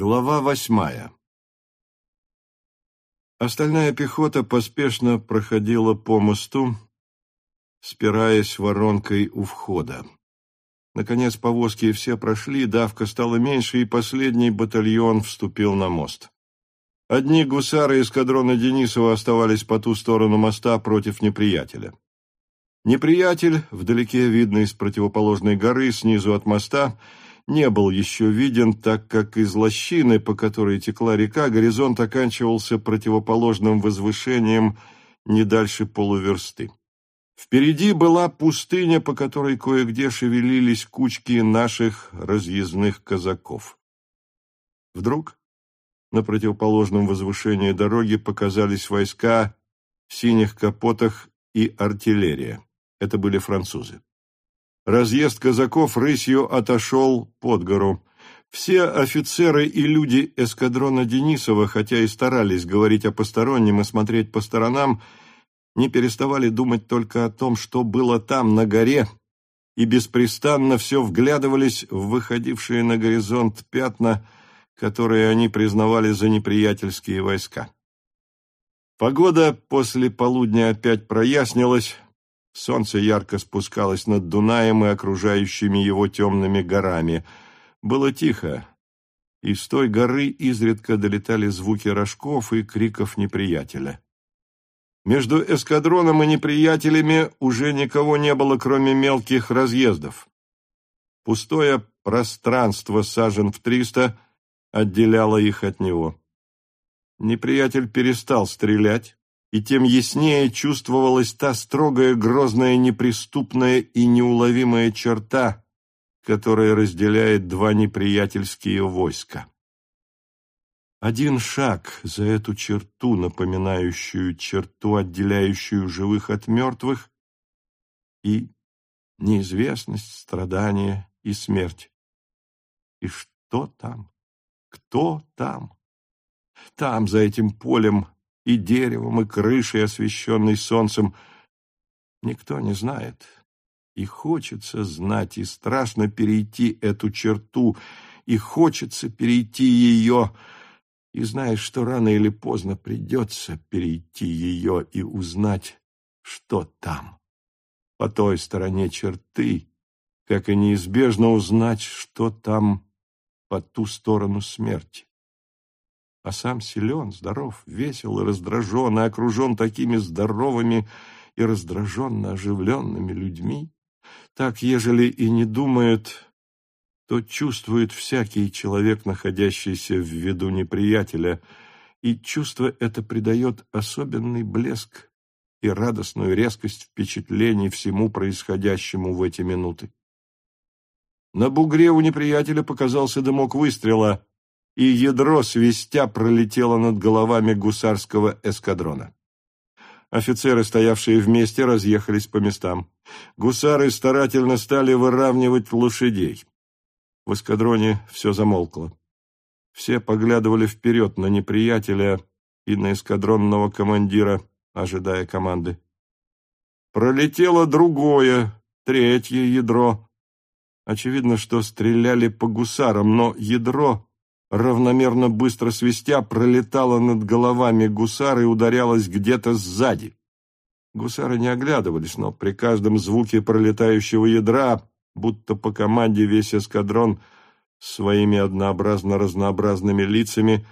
Глава восьмая Остальная пехота поспешно проходила по мосту, спираясь воронкой у входа. Наконец повозки все прошли, давка стала меньше, и последний батальон вступил на мост. Одни гусары эскадрона Денисова оставались по ту сторону моста против неприятеля. Неприятель, вдалеке видный с противоположной горы, снизу от моста, не был еще виден, так как из лощины, по которой текла река, горизонт оканчивался противоположным возвышением не дальше полуверсты. Впереди была пустыня, по которой кое-где шевелились кучки наших разъездных казаков. Вдруг на противоположном возвышении дороги показались войска в синих капотах и артиллерия. Это были французы. Разъезд казаков рысью отошел под гору. Все офицеры и люди эскадрона Денисова, хотя и старались говорить о постороннем и смотреть по сторонам, не переставали думать только о том, что было там, на горе, и беспрестанно все вглядывались в выходившие на горизонт пятна, которые они признавали за неприятельские войска. Погода после полудня опять прояснилась, солнце ярко спускалось над Дунаем и окружающими его темными горами. Было тихо, и с той горы изредка долетали звуки рожков и криков неприятеля. Между эскадроном и неприятелями уже никого не было, кроме мелких разъездов. Пустое пространство сажен в триста отделяло их от него. Неприятель перестал стрелять, и тем яснее чувствовалась та строгая, грозная, неприступная и неуловимая черта, которая разделяет два неприятельские войска. Один шаг за эту черту, напоминающую черту, отделяющую живых от мертвых, и неизвестность, страдания и смерть. И что там? Кто там? Там, за этим полем и деревом, и крышей, освещенной солнцем, никто не знает. И хочется знать, и страшно перейти эту черту, и хочется перейти ее, — и знаешь, что рано или поздно придется перейти ее и узнать, что там, по той стороне черты, как и неизбежно узнать, что там по ту сторону смерти. А сам силен, здоров, весел и раздражен, и окружен такими здоровыми и раздраженно оживленными людьми, так, ежели и не думает то чувствует всякий человек, находящийся в виду неприятеля, и чувство это придает особенный блеск и радостную резкость впечатлений всему происходящему в эти минуты. На бугре у неприятеля показался дымок выстрела, и ядро свистя пролетело над головами гусарского эскадрона. Офицеры, стоявшие вместе, разъехались по местам. Гусары старательно стали выравнивать лошадей. В эскадроне все замолкло. Все поглядывали вперед на неприятеля и на эскадронного командира, ожидая команды. Пролетело другое, третье ядро. Очевидно, что стреляли по гусарам, но ядро, равномерно быстро свистя, пролетало над головами гусар и ударялось где-то сзади. Гусары не оглядывались, но при каждом звуке пролетающего ядра будто по команде весь эскадрон своими однообразно-разнообразными лицами,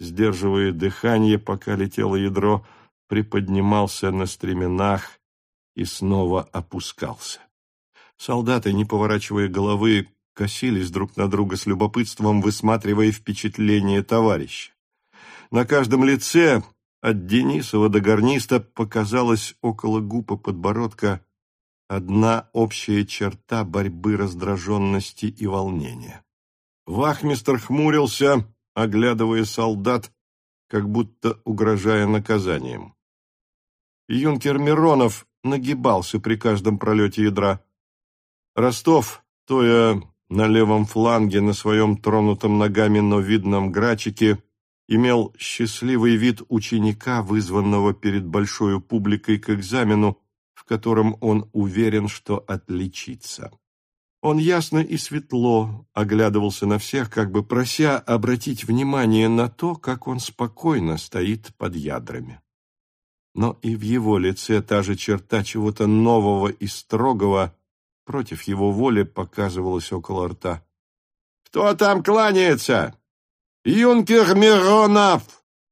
сдерживая дыхание, пока летело ядро, приподнимался на стременах и снова опускался. Солдаты, не поворачивая головы, косились друг на друга с любопытством, высматривая впечатление товарища. На каждом лице, от Денисова до гарниста, показалось около губ и подбородка одна общая черта борьбы раздраженности и волнения. Вахмистр хмурился, оглядывая солдат, как будто угрожая наказанием. Юнкер Миронов нагибался при каждом пролете ядра. Ростов, стоя на левом фланге на своем тронутом ногами, но видном грачике, имел счастливый вид ученика, вызванного перед большой публикой к экзамену, в котором он уверен, что отличится. Он ясно и светло оглядывался на всех, как бы прося обратить внимание на то, как он спокойно стоит под ядрами. Но и в его лице та же черта чего-то нового и строгого против его воли показывалась около рта. «Кто там кланяется? Юнкер Миронов!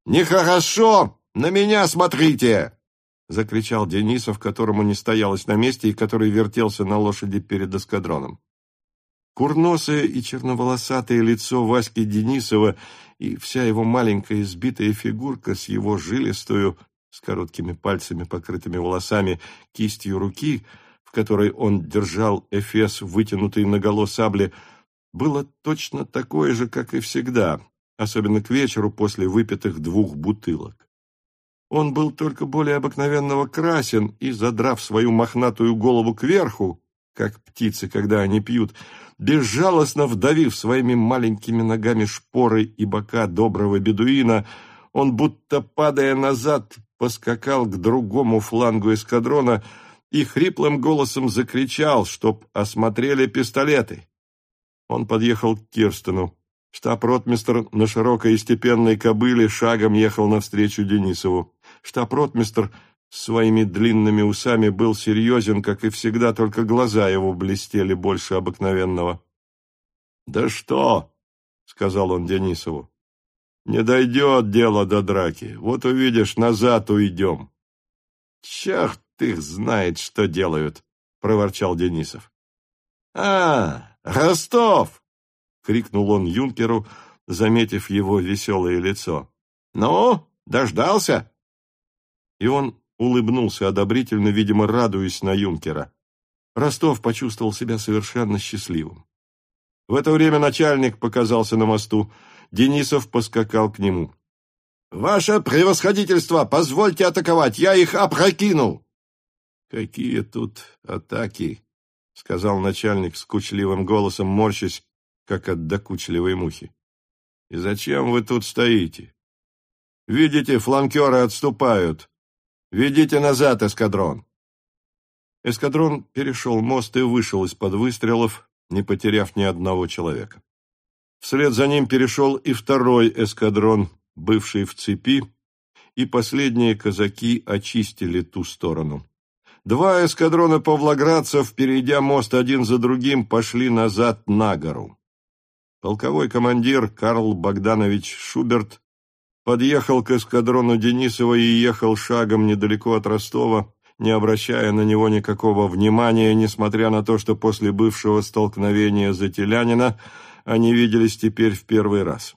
Нехорошо! На меня смотрите!» — закричал Денисов, которому не стоялось на месте и который вертелся на лошади перед эскадроном. Курносое и черноволосатое лицо Васьки Денисова и вся его маленькая сбитая фигурка с его жилистую, с короткими пальцами, покрытыми волосами, кистью руки, в которой он держал эфес, вытянутый наголо сабли, было точно такое же, как и всегда, особенно к вечеру после выпитых двух бутылок. Он был только более обыкновенного красен и, задрав свою мохнатую голову кверху, как птицы, когда они пьют, безжалостно вдавив своими маленькими ногами шпоры и бока доброго бедуина, он, будто падая назад, поскакал к другому флангу эскадрона и хриплым голосом закричал, чтоб осмотрели пистолеты. Он подъехал к Кирстену. Штаб-ротмистр на широкой и степенной кобыле шагом ехал навстречу Денисову. Штаб-ротмистр своими длинными усами был серьезен, как и всегда, только глаза его блестели больше обыкновенного. — Да что? — сказал он Денисову. — Не дойдет дело до драки. Вот увидишь, назад уйдем. — Черт их знает, что делают, — проворчал Денисов. — А, Ростов! — крикнул он юнкеру, заметив его веселое лицо. — Ну, дождался? и он улыбнулся одобрительно, видимо, радуясь на юнкера. Ростов почувствовал себя совершенно счастливым. В это время начальник показался на мосту. Денисов поскакал к нему. «Ваше превосходительство, позвольте атаковать, я их опрокину!» «Какие тут атаки!» — сказал начальник скучливым голосом, морщась, как от докучливой мухи. «И зачем вы тут стоите? Видите, фланкеры отступают. «Ведите назад, эскадрон!» Эскадрон перешел мост и вышел из-под выстрелов, не потеряв ни одного человека. Вслед за ним перешел и второй эскадрон, бывший в цепи, и последние казаки очистили ту сторону. Два эскадрона павлоградцев, перейдя мост один за другим, пошли назад на гору. Полковой командир Карл Богданович Шуберт подъехал к эскадрону Денисова и ехал шагом недалеко от Ростова, не обращая на него никакого внимания, несмотря на то, что после бывшего столкновения за Телянина они виделись теперь в первый раз.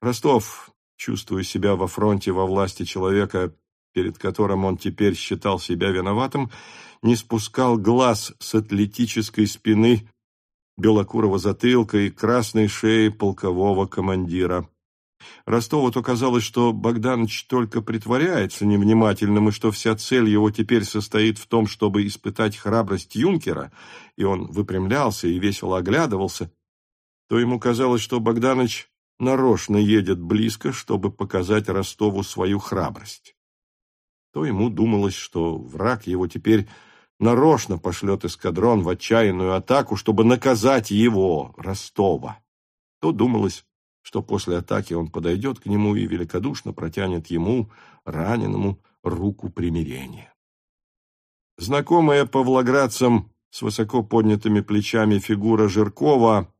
Ростов, чувствуя себя во фронте во власти человека, перед которым он теперь считал себя виноватым, не спускал глаз с атлетической спины белокурого затылка и красной шеи полкового командира. Ростову-то казалось, что Богданович только притворяется невнимательным, и что вся цель его теперь состоит в том, чтобы испытать храбрость юнкера, и он выпрямлялся и весело оглядывался, то ему казалось, что Богданович нарочно едет близко, чтобы показать Ростову свою храбрость. То ему думалось, что враг его теперь нарочно пошлет эскадрон в отчаянную атаку, чтобы наказать его, Ростова. То думалось, что после атаки он подойдет к нему и великодушно протянет ему, раненому, руку примирения. Знакомая павлоградцам с высоко поднятыми плечами фигура Жиркова,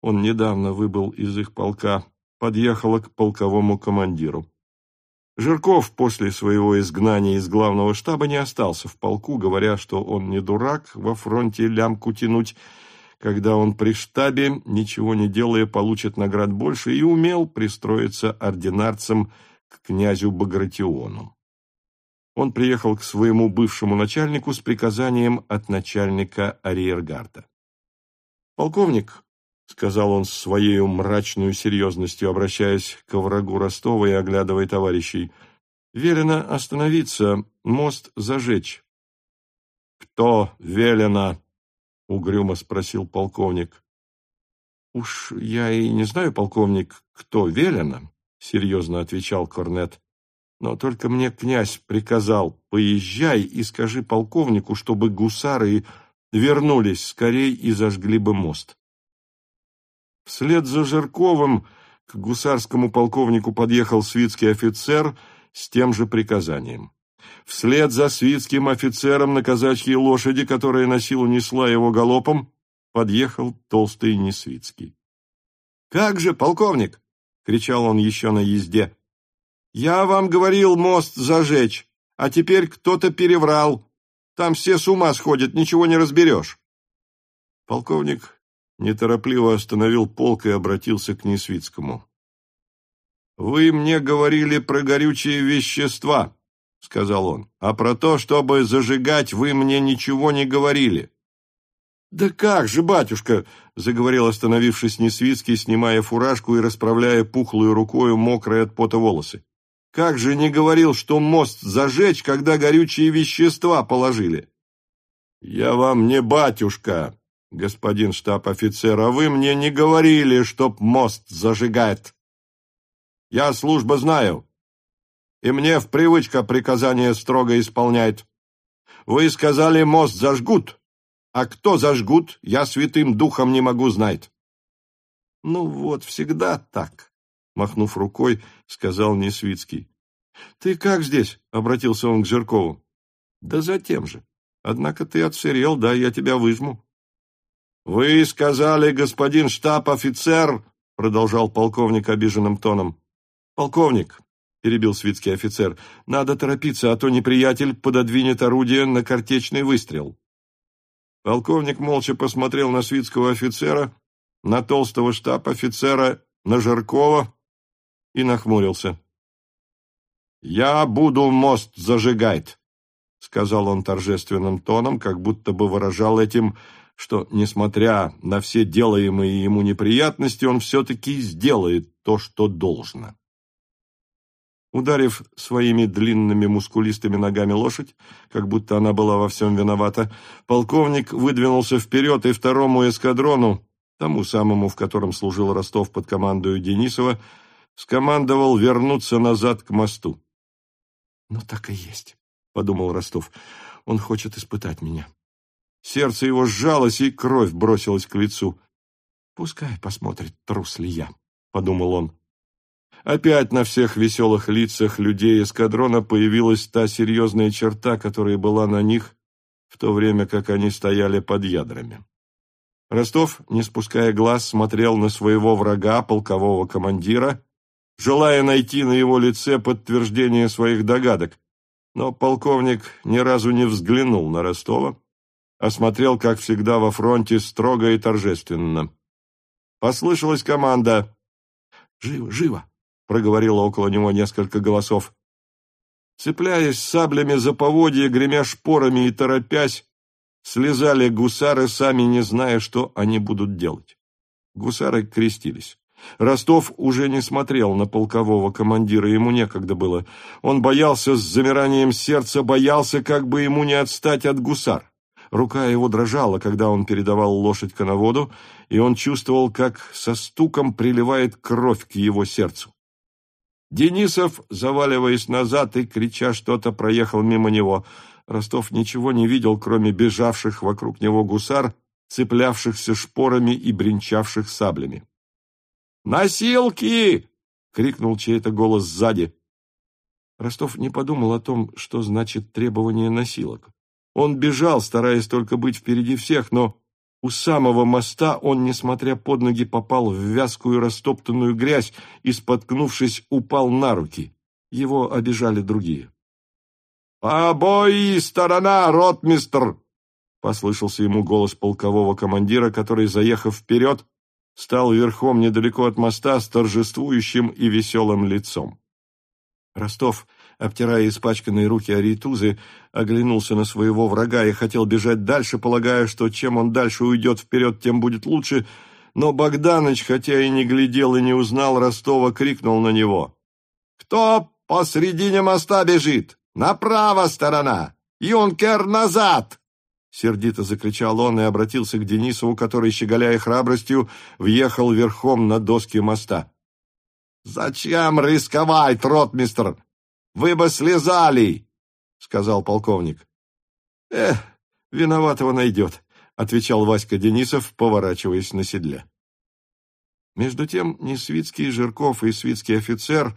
он недавно выбыл из их полка, подъехала к полковому командиру. Жирков после своего изгнания из главного штаба не остался в полку, говоря, что он не дурак во фронте лямку тянуть, когда он при штабе, ничего не делая, получит наград больше, и умел пристроиться ординарцем к князю Багратиону. Он приехал к своему бывшему начальнику с приказанием от начальника арьергарда. «Полковник», — сказал он с своей мрачной серьезностью, обращаясь к врагу Ростова и оглядывая товарищей, — «велено остановиться, мост зажечь». «Кто велено?» — угрюмо спросил полковник. — Уж я и не знаю, полковник, кто велено, — серьезно отвечал Корнет. — Но только мне князь приказал, поезжай и скажи полковнику, чтобы гусары вернулись скорей и зажгли бы мост. Вслед за Жирковым к гусарскому полковнику подъехал свитский офицер с тем же приказанием. Вслед за свитским офицером на казачьей лошади, которая на силу несла его галопом, подъехал толстый Несвицкий. — Как же, полковник! — кричал он еще на езде. — Я вам говорил мост зажечь, а теперь кто-то переврал. Там все с ума сходят, ничего не разберешь. Полковник неторопливо остановил полк и обратился к Несвицкому. «Вы мне говорили про горючие вещества», — сказал он, — «а про то, чтобы зажигать, вы мне ничего не говорили». «Да как же, батюшка!» — заговорил остановившись Несвицкий, снимая фуражку и расправляя пухлую рукою мокрые от пота волосы. «Как же не говорил, что мост зажечь, когда горючие вещества положили?» «Я вам не батюшка, господин штаб-офицер, а вы мне не говорили, чтоб мост зажигает. Я служба знаю, и мне в привычка приказания строго исполняет. Вы сказали, мост зажгут, а кто зажгут, я святым духом не могу знать. Ну вот, всегда так, махнув рукой, сказал Несвицкий. Ты как здесь? обратился он к Жиркову. Да за тем же. Однако ты отсырел, да, я тебя выжму. Вы сказали, господин штаб-офицер, продолжал полковник обиженным тоном. Полковник, перебил свитский офицер, надо торопиться, а то неприятель пододвинет орудие на картечный выстрел. Полковник молча посмотрел на свитского офицера, на толстого штаб-офицера, на Жиркова и нахмурился. «Я буду мост зажигать», — сказал он торжественным тоном, как будто бы выражал этим, что, несмотря на все делаемые ему неприятности, он все-таки сделает то, что должно. Ударив своими длинными мускулистыми ногами лошадь, как будто она была во всем виновата, полковник выдвинулся вперед и второму эскадрону, тому самому, в котором служил Ростов под командою Денисова, скомандовал вернуться назад к мосту. «Ну, так и есть», — подумал Ростов. «Он хочет испытать меня». Сердце его сжалось, и кровь бросилась к лицу. «Пускай посмотрит, трус ли я», — подумал он. Опять на всех веселых лицах людей эскадрона появилась та серьезная черта, которая была на них в то время, как они стояли под ядрами. Ростов, не спуская глаз, смотрел на своего врага, полкового командира, желая найти на его лице подтверждение своих догадок. Но полковник ни разу не взглянул на Ростова, а смотрел, как всегда, во фронте строго и торжественно. Послышалась команда «Живо, живо!» проговорило около него несколько голосов. Цепляясь саблями за поводья, гремя шпорами и торопясь, слезали гусары, сами не зная, что они будут делать. Гусары крестились. Ростов уже не смотрел на полкового командира, ему некогда было. Он боялся с замиранием сердца, боялся, как бы ему не отстать от гусар. Рука его дрожала, когда он передавал лошадь коноводу, и он чувствовал, как со стуком приливает кровь к его сердцу. Денисов, заваливаясь назад и крича что-то, проехал мимо него. Ростов ничего не видел, кроме бежавших вокруг него гусар, цеплявшихся шпорами и бренчавших саблями. «Носилки!» — крикнул чей-то голос сзади. Ростов не подумал о том, что значит требование носилок. Он бежал, стараясь только быть впереди всех, но у самого моста он, несмотря под ноги, попал в вязкую растоптанную грязь и, споткнувшись, упал на руки. Его обижали другие. «Обои сторона, ротмистр!» — послышался ему голос полкового командира, который, заехав вперед, стал верхом недалеко от моста с торжествующим и веселым лицом. Ростов обтирая испачканные руки Аритузы, оглянулся на своего врага и хотел бежать дальше, полагая, что чем он дальше уйдет вперед, тем будет лучше, но Богданыч, хотя и не глядел и не узнал Ростова, крикнул на него. «Кто посредине моста бежит? Направо сторона! Юнкер назад!» Сердито закричал он и обратился к Денисову, который, щеголяя храбростью, въехал верхом на доски моста. «Зачем рисковать, ротмистр? Вы бы слезали, — сказал полковник. — Эх, виноватого найдет, отвечал Васька Денисов, поворачиваясь на седле. Между тем Несвицкий, Жирков и свитский офицер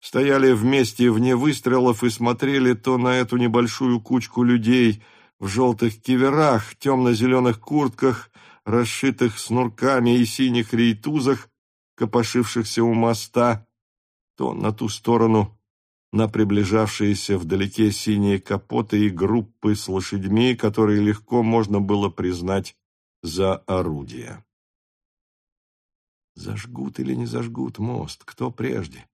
стояли вместе вне выстрелов и смотрели то на эту небольшую кучку людей в желтых киверах, темно-зеленых куртках, расшитых снурками и синих рейтузах, копошившихся у моста, то на ту сторону, на приближавшиеся вдалеке синие капоты и группы с лошадьми, которые легко можно было признать за орудия. Зажгут или не зажгут мост, кто прежде?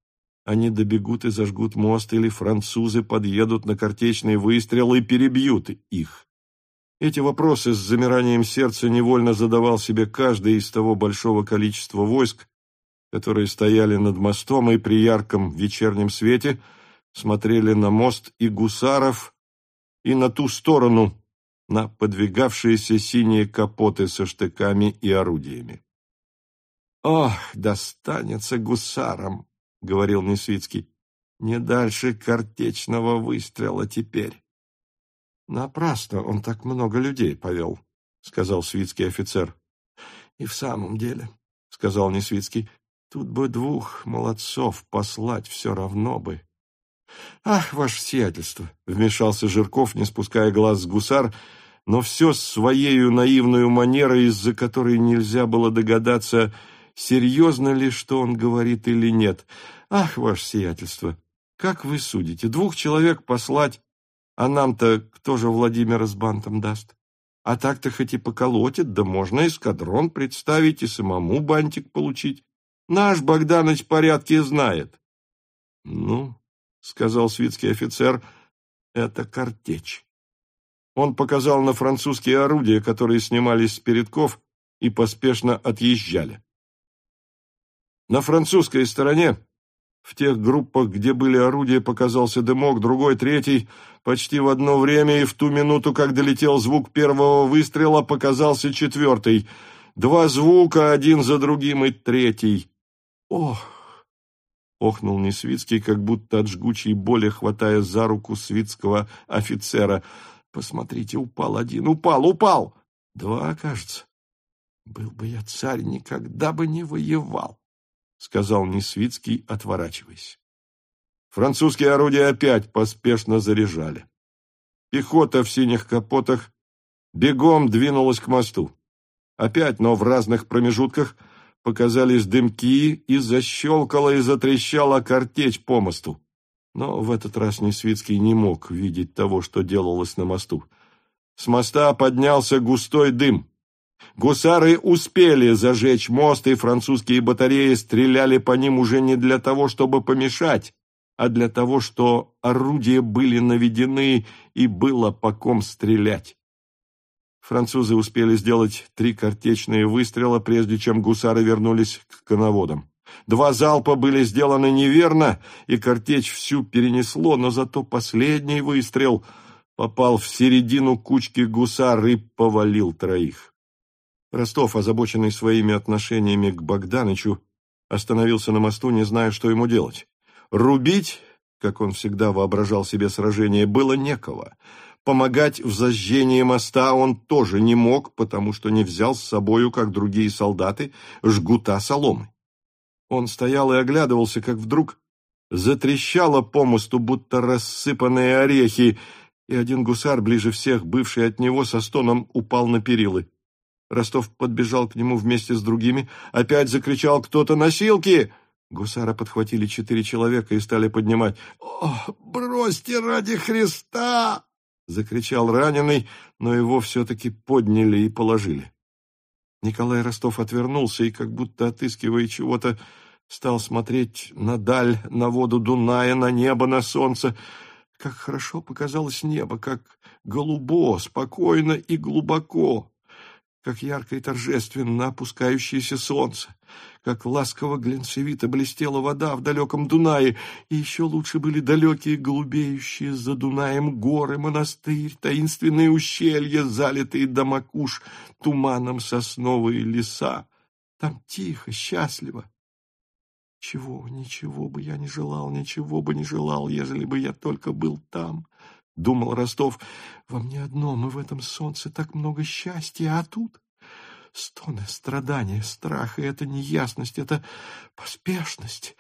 Они добегут и зажгут мост, или французы подъедут на картечный выстрел и перебьют их. Эти вопросы с замиранием сердца невольно задавал себе каждый из того большого количества войск, которые стояли над мостом и при ярком вечернем свете смотрели на мост и гусаров, и на ту сторону, на подвигавшиеся синие капоты со штыками и орудиями. «Ох, достанется гусарам!» — говорил Несвицкий. «Не дальше картечного выстрела теперь». «Напрасно он так много людей повел», — сказал свитский офицер. «И в самом деле», — сказал Несвицкий, — «тут бы двух молодцов послать все равно бы». «Ах, ваше сиятельство!» — вмешался Жирков, не спуская глаз с гусар, но все с своею наивную манерой, из-за которой нельзя было догадаться, серьезно ли, что он говорит или нет. «Ах, ваше сиятельство! Как вы судите, двух человек послать а нам-то кто же Владимира с бантом даст? А так-то хоть и поколотит, да можно эскадрон представить и самому бантик получить. Наш Богданыч порядки знает. — Ну, — сказал свитский офицер, — это картечь. Он показал на французские орудия, которые снимались с передков и поспешно отъезжали. На французской стороне в тех группах, где были орудия, показался дымок, другой, третий. Почти в одно время и в ту минуту, как долетел звук первого выстрела, показался четвертый. Два звука, один за другим, и третий. «Ох!» — охнул Несвицкий, как будто от жгучей боли, хватая за руку свитского офицера. «Посмотрите, упал один, упал, упал!» «Два, кажется. Был бы я царь, никогда бы не воевал!» — сказал Несвицкий, отворачиваясь. Французские орудия опять поспешно заряжали. Пехота в синих капотах бегом двинулась к мосту. Опять, но в разных промежутках, показались дымки и защелкала и затрещала картечь по мосту. Но в этот раз Несвицкий не мог видеть того, что делалось на мосту. С моста поднялся густой дым. Гусары успели зажечь мост, и французские батареи стреляли по ним уже не для того, чтобы помешать, а для того, что орудия были наведены и было по ком стрелять. Французы успели сделать три картечные выстрела, прежде чем гусары вернулись к коноводам. Два залпа были сделаны неверно, и картечь всю перенесло, но зато последний выстрел попал в середину кучки гусар и повалил троих. Ростов, озабоченный своими отношениями к Богданычу, остановился на мосту, не зная, что ему делать. Рубить, как он всегда воображал себе сражение, было некого. Помогать в зажжении моста он тоже не мог, потому что не взял с собою, как другие солдаты, жгута соломы. Он стоял и оглядывался, как вдруг затрещало по мосту, будто рассыпанные орехи, и один гусар, ближе всех, бывший от него, со стоном упал на перилы. Ростов подбежал к нему вместе с другими. Опять закричал кто-то «Носилки!» Гусара подхватили четыре человека и стали поднимать. «О, бросьте ради Христа!» Закричал раненый, но его все-таки подняли и положили. Николай Ростов отвернулся и, как будто отыскивая чего-то, стал смотреть на даль, на воду Дуная, на небо, на солнце. Как хорошо показалось небо, как голубо, спокойно и глубоко как ярко и торжественно опускающееся солнце, как ласково глинцевито блестела вода в далеком Дунае, и еще лучше были далекие голубеющие за Дунаем горы, монастырь, таинственные ущелья, залитые до макуш туманом сосновые леса. Там тихо, счастливо. Чего, ничего бы я не желал, ничего бы не желал, ежели бы я только был там, думал Ростов. Во мне одном и в этом солнце так много счастья, а тут стоны, страдания, страх, и это неясность, это поспешность.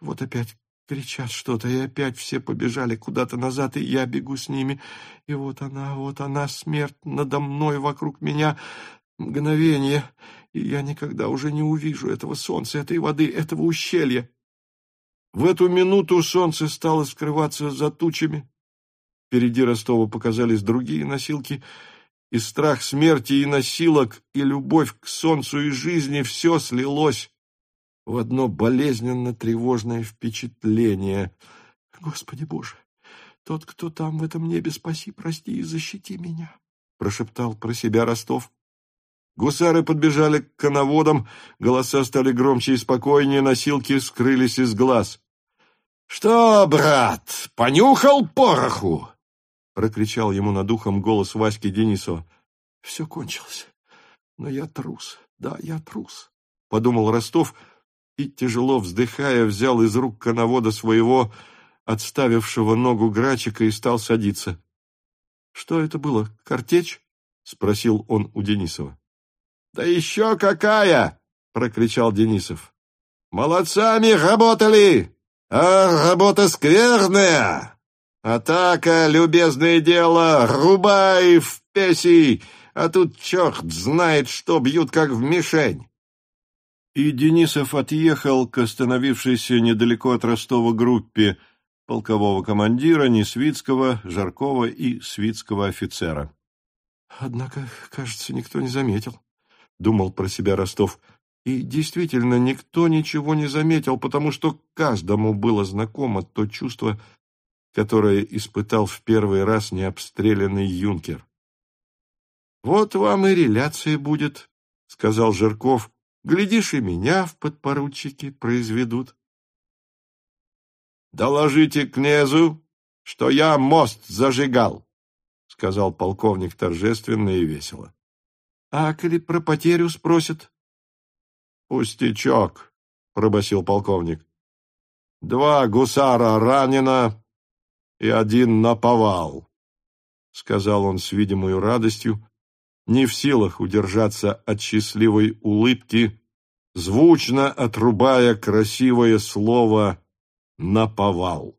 Вот опять кричат что-то, и опять все побежали куда-то назад, и я бегу с ними. И вот она, вот она, смерть надо мной, вокруг меня, мгновение, и я никогда уже не увижу этого солнца, этой воды, этого ущелья. В эту минуту солнце стало скрываться за тучами. Впереди Ростова показались другие носилки, и страх смерти, и носилок, и любовь к солнцу и жизни все слилось в одно болезненно-тревожное впечатление. Господи Боже, тот, кто там в этом небе, спаси, прости и защити меня, прошептал про себя Ростов. Гусары подбежали к коноводам, голоса стали громче и спокойнее, носилки скрылись из глаз. «Что, брат, понюхал пороху?» — прокричал ему над ухом голос Васьки Денисова. «Все кончилось, но я трус, да, я трус», — подумал Ростов и, тяжело вздыхая, взял из рук коновода своего, отставившего ногу грачика, и стал садиться. «Что это было, картечь?» — спросил он у Денисова. «Да еще какая!» — прокричал Денисов. «Молодцами работали, а работа скверная! Атака, любезное дело, рубай в песи, а тут черт знает, что бьют, как в мишень!» И Денисов отъехал к остановившейся недалеко от Ростова группе полкового командира Несвицкого, Жаркова и Свицкого офицера. «Однако, кажется, никто не заметил», думал про себя Ростов. И действительно, никто ничего не заметил, потому что каждому было знакомо то чувство, которое испытал в первый раз необстрелянный юнкер. «Вот вам и реляция будет», — сказал Жирков. «Глядишь, и меня в подпоручике произведут». «Доложите князю, что я мост зажигал», — сказал полковник торжественно и весело. А коли про потерю спросят? Пустячок, пробасил полковник. Два гусара ранено и один наповал, сказал он с видимой радостью, не в силах удержаться от счастливой улыбки, звучно отрубая красивое слово «наповал».